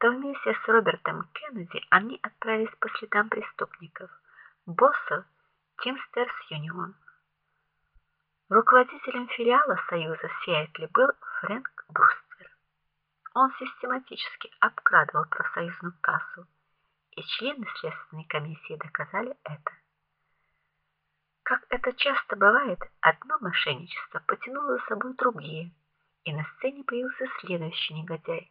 то вместе с Робертом Кеннеди они отправились по следам преступников, боссов Teamsters Union. Руководителем филиала Союза в Сиэтле был Фрэнк Брустер. Он систематически обкрадывал профсоюзную кассу, и члены следственной комиссии доказали это. Как это часто бывает, одно мошенничество потянуло за собой другие, и на сцене появился следующий негодяй,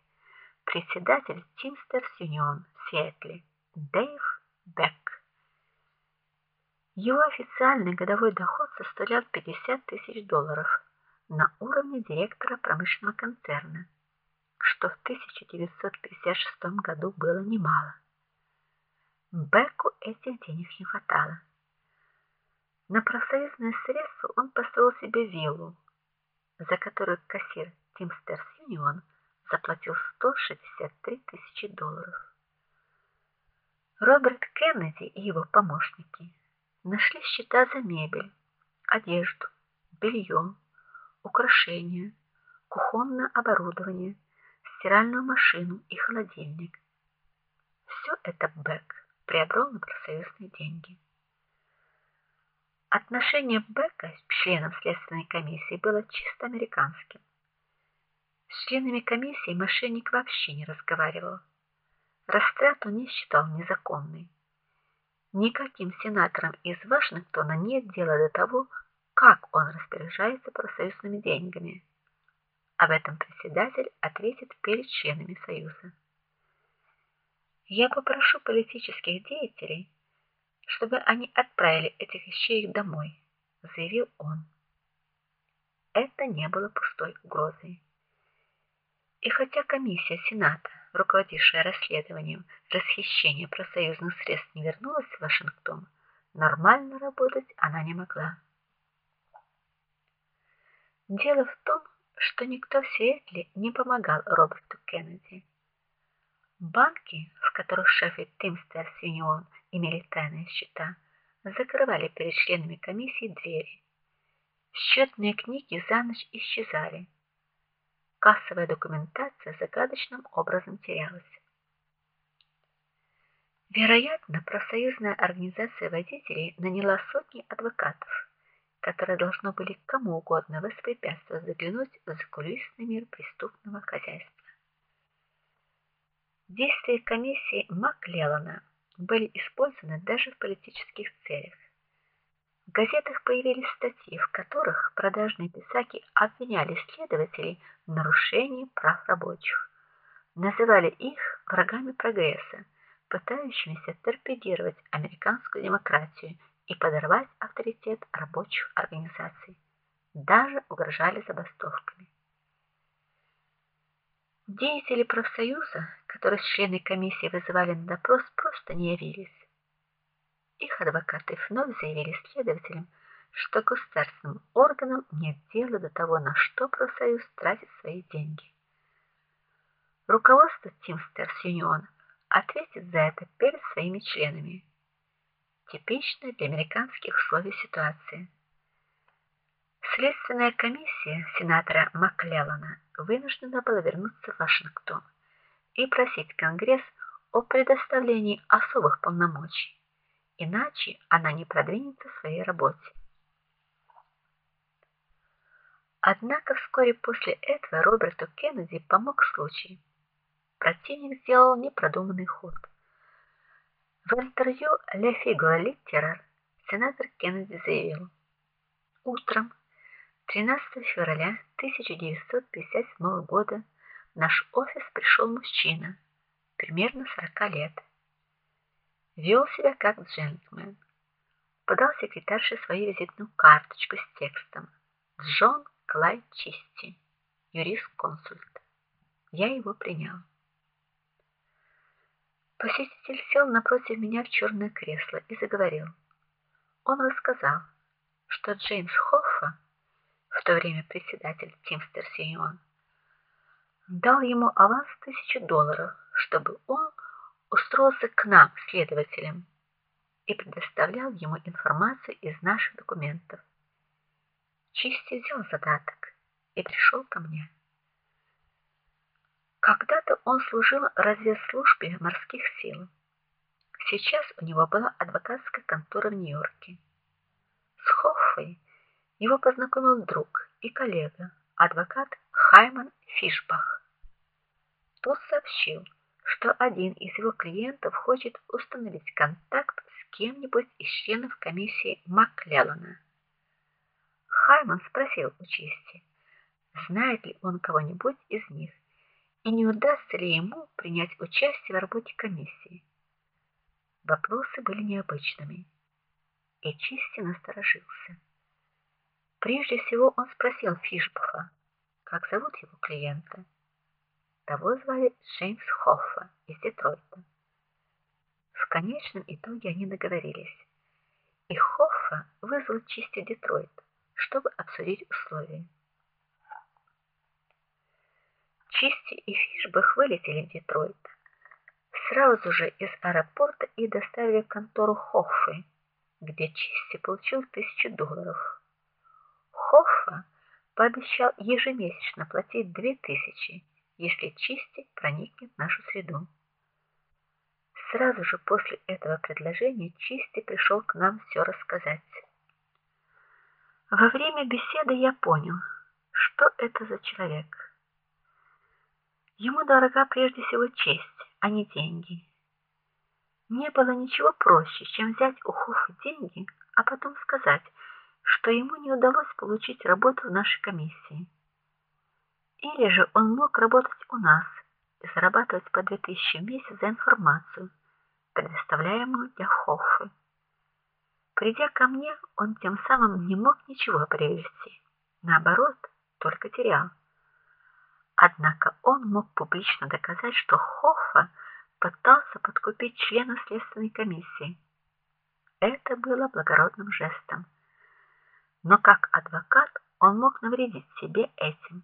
председатель Teamsters Union в Сиэтле, Дэйв Бек. Его официальный годовой доход составлял 50 тысяч долларов на уровне директора промышленного концерна, что в 1956 году было немало. Беку этих денег не хватало. На профсоюзные средства он построил себе виллу, за которую кассир Teamsters Union заплатил 163 тысячи долларов. Роберт Кеннеди и его помощники Нашли счета за мебель, одежду, белье, украшения, кухонное оборудование, стиральную машину и холодильник. Все это Бек приобрел на профсоюзные деньги. Отношение Бека к членам следственной комиссии было чисто американским. С членами комиссии мошенник вообще не разговаривал. Растрату не считал незаконной. Никаким сенаторам из Вашингтона нет дела до того, как он распоряжается профсоюзными деньгами. Об этом председатель ответит перед членами союза. Я попрошу политических деятелей, чтобы они отправили этих вещей домой, заявил он. Это не было пустой угрозой. И хотя комиссия Сената руководившая расследованием расхищения профсоюзных средств, не вернулась в Вашингтон, нормально работать она не могла. Дело в том, что никто в Сиэтле не помогал Роберту Кеннеди. Банки, в которых шефы Teamsters Union имели тайные счета, закрывали перед членами комиссии двери. Счетные книги за ночь исчезали кассовая документация загадочным образом терялась. Вероятно, профсоюзная организация водителей наняла сотни адвокатов, которые должны были кому угодно воспрепятствовать заглянуть в закулисный мир преступного хозяйства. Действия комиссии Маклеллана были использованы даже в политических целях. В газетах появились статьи, в которых продажные писаки обвиняли следователей в нарушении прав рабочих. Называли их врагами прогресса, пытающимися торпедировать американскую демократию и подорвать авторитет рабочих организаций. Даже угрожали забастовками. Деятели профсоюза, которых члены комиссии вызывали на допрос, просто не явились. Их адвокаты вновь заявили следователям, что государственным органам нет дела до того, на что профсоюз тратит свои деньги. Руководство Teamsters Union ответит за это перед своими членами. Типичная для американских условий ситуация. Следственная комиссия сенатора Маклеллана вынуждена была вернуться в Вашингтон и просить Конгресс о предоставлении особых полномочий иначе она не продвинется в своей работе. Однако вскоре после этого Роберту Кеннеди помог случай. Противник сделал непродуманный ход. В интервью Le Figaro Litterer сенатор Кеннеди заявил: "Утром 13 февраля 1957 года в наш офис пришел мужчина примерно 40 лет вел себя как джентльмен. Подал секретарше свою визитную карточку с текстом: Джон Клайд Чисти, юрист-консульт. Я его принял. Посетитель сел напротив меня в черное кресло и заговорил. Он рассказал, что Джеймс Хоффа, в то время председатель Teamsters Union, дал ему аванс тысячу долларов, чтобы он устроился к нам следователем и предоставлял ему информацию из наших документов. Чисти взял задаток и пришел ко мне. Когда-то он служил в разведслужбе морских сил. Сейчас у него была адвокатская контора в Нью-Йорке. С Хоффой его познакомил друг и коллега, адвокат Хайман Фишбах. Тот сообщил, что один из его клиентов хочет установить контакт с кем-нибудь из членов комиссии Маклеллана. Хайман спросил у Чести, знает ли он кого-нибудь из них и не удастся ли ему принять участие в работе комиссии. Вопросы были необычными, и Чисти насторожился. Прежде всего он спросил Фишбаха, как зовут его клиента. Того звали Джеймс Хоффа из Детройта. В конечном итоге они договорились. И Хоффа вызвал Чисти Детройт, чтобы обсудить условия. Чисти и Фишбах вылетели в Детройт. Сразу же из аэропорта и доставили в контору Хоффы, где Чисти получил тысячу долларов. Хоффа пообещал ежемесячно платить две тысячи, если Чисти проникнет в нашу среду. Сразу же после этого предложения Чисти пришел к нам все рассказать. Во время беседы я понял, что это за человек. Ему дорога прежде всего честь, а не деньги. Не было ничего проще, чем взять у Хоффа деньги, а потом сказать, что ему не удалось получить работу в нашей комиссии. Или же он мог работать у нас и зарабатывать по 2000 в месяц за информацию, предоставляемую для Хоффы. Придя ко мне, он тем самым не мог ничего приобрести. Наоборот, только терял. Однако он мог публично доказать, что Хоффа пытался подкупить члена следственной комиссии. Это было благородным жестом. Но как адвокат он мог навредить себе этим.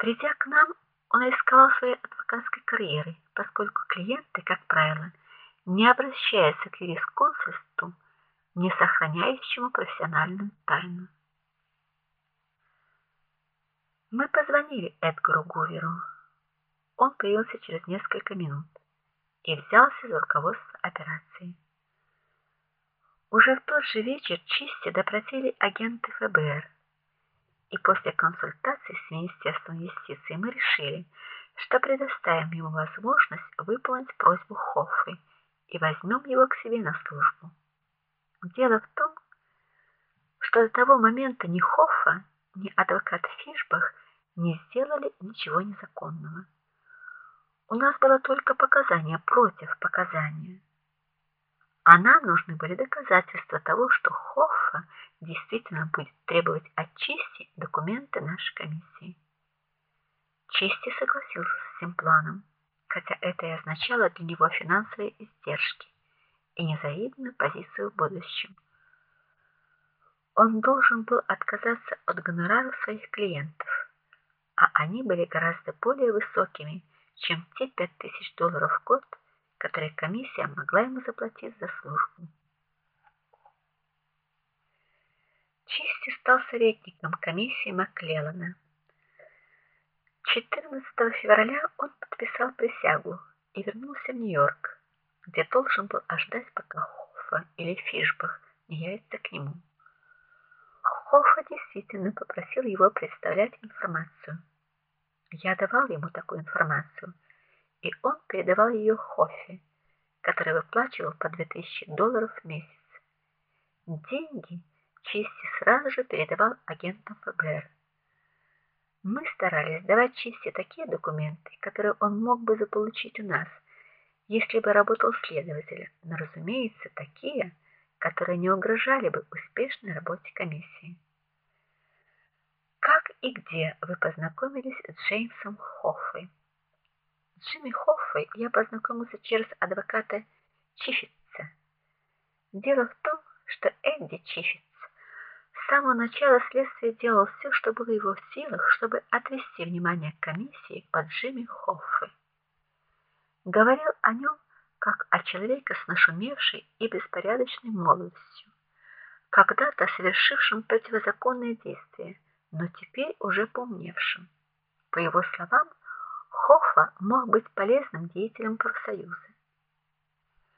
Придя к нам, он рисковал своей адвокатской карьерой, поскольку клиенты, как правило, не обращаются к юрисконсульту, не сохраняющему профессиональную тайну. Мы позвонили Эдгару Гуверу. Он появился через несколько минут и взялся за руководство операцией. Уже в тот же вечер Чисти допросили агенты ФБР. И после консультации с Министерством юстиции мы решили, что предоставим ему возможность выполнить просьбу Хоффы и возьмем его к себе на службу. Дело в том, что до того момента ни Хоффа, ни адвокат Фишбах не сделали ничего незаконного. У нас было только показания против показания. А нам нужны были доказательства того, что Хоффа действительно будет требовать от Чисти документы нашей комиссии. Чисти согласился с этим планом, хотя это и означало для него финансовые издержки и незавидную позицию в будущем. Он должен был отказаться от гонораров своих клиентов а они были гораздо более высокими, чем те 5000 долларов в год, которые комиссия могла ему заплатить за службу. Чисти стал советником комиссии Маклеллана. 14 февраля он подписал присягу и вернулся в Нью-Йорк, где должен был ожидать, пока Хоффа или Фишбах не явится к нему. Хоффа действительно попросил его представлять информацию. Я давал ему такую информацию, и он передавал ее Хоффе, который выплачивал по 2000 долларов в месяц. Деньги Чисти сразу же передавал агентам ФБР. Мы старались давать Чисти такие документы, которые он мог бы заполучить у нас, если бы работал следователем, но, разумеется, такие, которые не угрожали бы успешной работе комиссии. Как и где вы познакомились с Джеймсом Хоффой? С Джимми Хоффой я познакомился через адвоката Чифица. Дело в том, что Эдди Чифиц с самого начала следствия делал все, что было в его силах, чтобы отвести внимание комиссии под Джимми Хоффой. Говорил о нем как о человеке с нашумевшей и беспорядочной молодостью, когда-то совершившем противозаконные действия но теперь уже помневшим. По его словам, Хоффа мог быть полезным деятелем профсоюза.